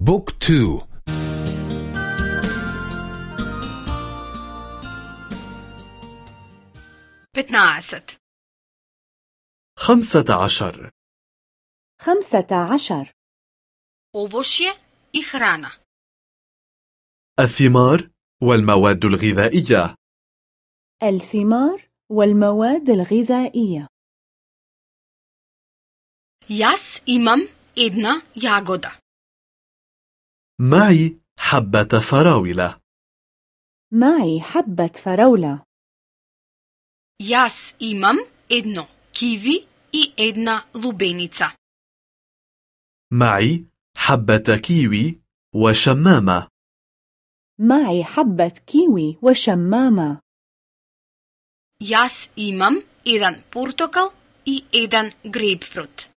بوك تو. فتنا عست خمسة عشر. خمسة عشر. أوفوشي إخرانة. الثمار والمواد الغذائية. الثمار والمواد الغذائية. ياس إمام إدنا ياغودا معي حبة فراولة معي حبة فراولة Јас имам едно киви и една лубеница. معي حبة كيوي وشمامة معي حبة كيوي وشمامة Јас имам еден портокал и еден грейпфрут.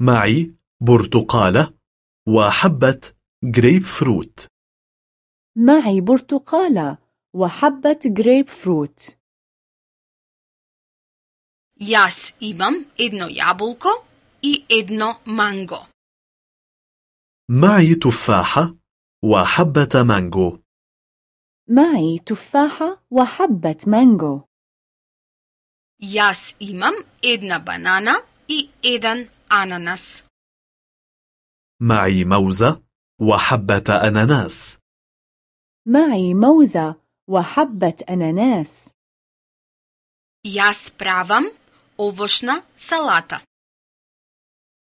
معي برتقالة وحبة جريب فروت معي برتقالة وحبة جريب فروت Јас имам едно јаболко и едно манго. معي تفاحة وحبة مانجو معي تفاحة وحبة مانجو Јас имам една банана и еден ананас. معي موزة وحبة أناناس معي موزة وحبة أناناس Јас правам овошна салата.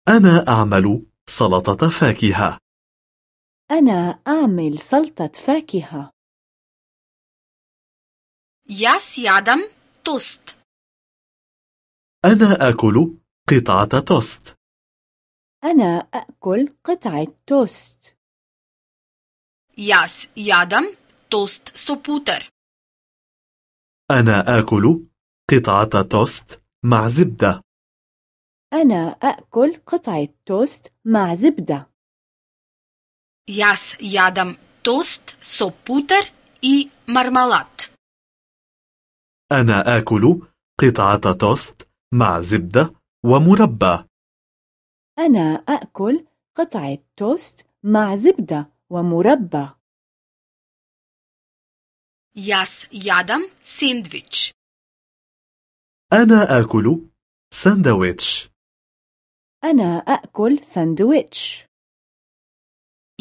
أنا أعمل سلطة فاكهة أنا أعمل سلطة فاكهة Јас јадам тост. أنا آكل قطعة توست أنا أأكل قطعة توست. Jaz jadam tost soputer. أنا آكل قطعة توست مع زبدة. أنا آكل قطعة توست مع زبدة. Јас јадам тост со путер и мармалад. أنا آكل قطعة توست مع زبدة ومربى. أنا أأكل قطعة توست مع زبدة ومربى Јас јадам сендвич. أنا آكل ساندويتش أنا أأكل ساندويتش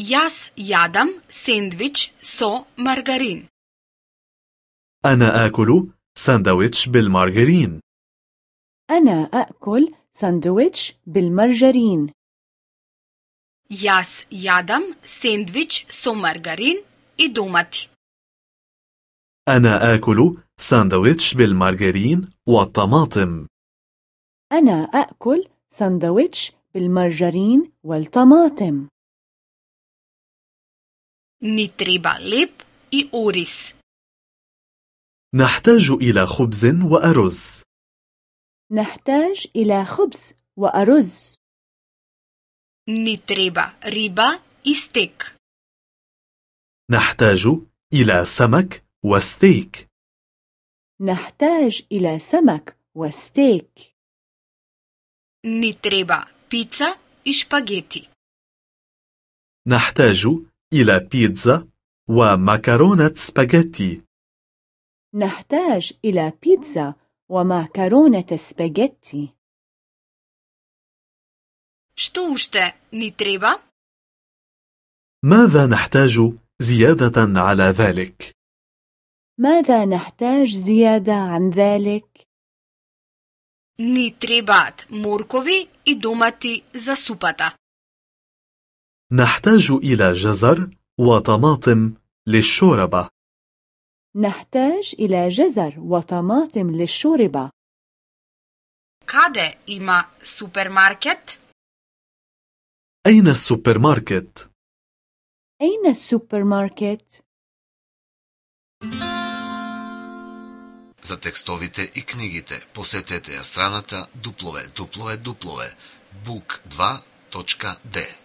Јас јадам сендвич со маргарин. أنا آكل ساندويتش بالمارغرين أنا أأكل ساندويتش بالمرجرين Јас јадам сендвич со маргарин и домати. أنا آكل ساندويتش بالمارغرين والطماطم أنا أأكل ساندويتش بالمرجرين والطماطم Ни треба леп и ориз. نحتاج إلى خبز وأرز نحتاج إلى خبز وأرز. Ни треба и стек. نحتاج إلى سمك وستيك. نحتاج إلى سمك وستيك. Ни треба пица и шпагети. نحتاج إلى بيتزا ومكرونة سباغيتي. نحتاج إلى بيتزا ومعكرونة سباجيتي Што уште ни треба? ماذا نحتاج زيادة على ذلك؟ ماذا نحتاج زيادة عن ذلك؟ Ни требаат моркови и домати за супата. نحتاج إلى جزر وطماطم للشوربة نحتاج إلى جزر وطماطم للشوربة Каде има супермаркет? أين السوبر ماركت؟ أين السوبر ماركت؟ За текстовите и книгите посетете ја страната www.book2.de